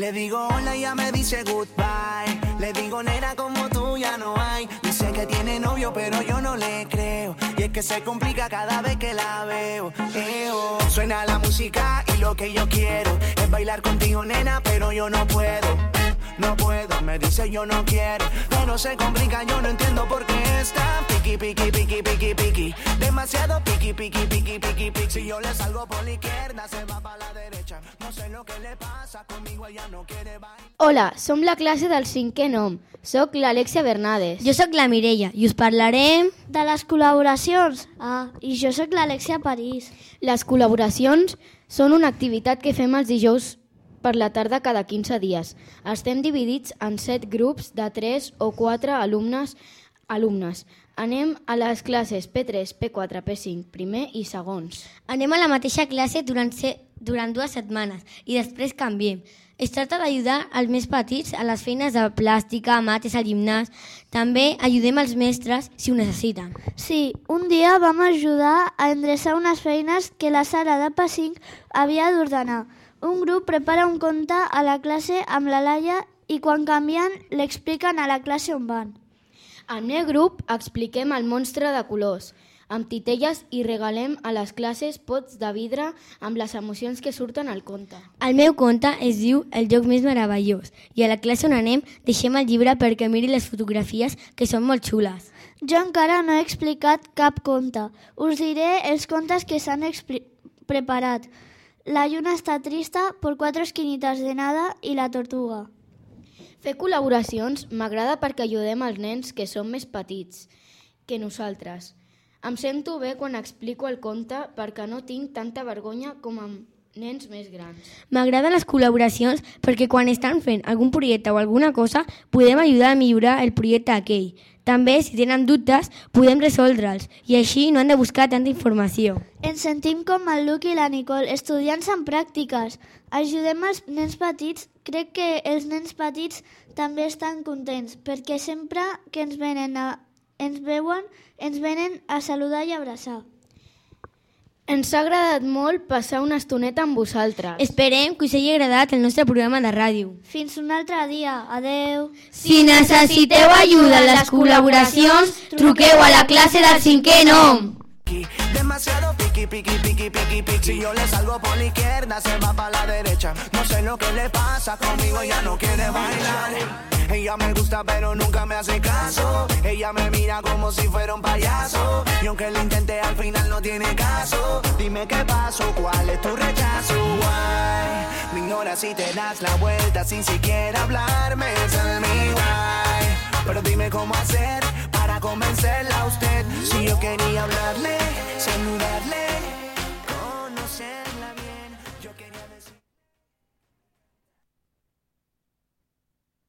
Le digo hola y ya me dice goodbye. Le digo nena como tú ya no hay. Dice que tiene novio pero yo no le creo. Y es que se complica cada vez que la veo. Eo. Suena la música y lo que yo quiero es bailar contigo nena pero yo no puedo. No puedo, me dice yo no quiero, pero se complica, yo no entiendo por qué está piqui, piqui, piqui, piqui, piqui, demasiado piqui, piqui, piqui, piqui, piqui. Si yo le salgo por la izquierda, se va para la derecha. No sé lo que le pasa, conmigo ella no quiere bailar. Hola, som la classe del cinquè nom. Soc l'Alexia Bernades. Jo sóc la Mireia i us parlarem... De les col·laboracions. Ah, i jo sóc l'Alexia París. Les col·laboracions són una activitat que fem els dijous per la tarda cada 15 dies. Estem dividits en 7 grups de 3 o 4 alumnes alumnes. Anem a les classes P3, P4, P5, primer i segons. Anem a la mateixa classe durant, se... durant dues setmanes i després canviem. Es tracta d'ajudar els més petits a les feines de plàstica, mates, al gimnàs. També ajudem els mestres si ho necessiten. Sí, un dia vam ajudar a endreçar unes feines que la Sara de P5 havia d'ordenar. Un grup prepara un conte a la classe amb la Laia i quan canvien l'expliquen a la classe on van. Al meu grup expliquem el monstre de colors, amb titelles i regalem a les classes pots de vidre amb les emocions que surten al conte. El meu conte es diu El lloc més meravellós i a la classe on anem deixem el llibre perquè miri les fotografies que són molt xules. Jo encara no he explicat cap conte. Us diré els contes que s'han preparat. La lluna està trista per quatre esquinites de nada i la tortuga. Fer col·laboracions m'agrada perquè ajudem els nens que són més petits que nosaltres. Em sento bé quan explico el conte perquè no tinc tanta vergonya com amb nens més grans. M'agraden les col·laboracions perquè quan estan fent algun projecte o alguna cosa podem ajudar a millorar el projecte aquell. També, si tenen dubtes, podem resoldre'ls i així no han de buscar tanta informació. Ens sentim com el Luc i la Nicole, estudiants en pràctiques. Ajudem els nens petits. Crec que els nens petits també estan contents perquè sempre que ens venen a, ens veuen, ens venen a saludar i abraçar. Ens ha agradat molt passar una estoneta amb vosaltres. Esperem que us hagi agradat el nostre programa de ràdio. Fins un altre dia. Adeu. Si necessiteu ajuda en les col·laboracions, truqueu a la classe del cinquè nom. Demasiado piqui, piqui, piqui, piqui, piqui. Si yo le salgo por la izquierda, se va para la derecha. No sé lo que le pasa, conmigo ya no quiere bailar. Ella me gusta pero nunca me hace caso. Ella me mira como si fuera un payaso. Y aunque lo intenté al final no tiene caso. Dime qué pasó, cuál es tu rechazo. Why? Me ignoras si te das la vuelta sin siquiera hablarme. Tell me why. Pero dime cómo hacer para convencerla a usted. Si yo quería hablarle